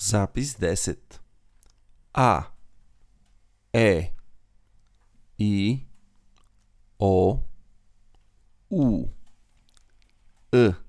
Zapis 10 A. E. I. O. U. E.